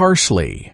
parsley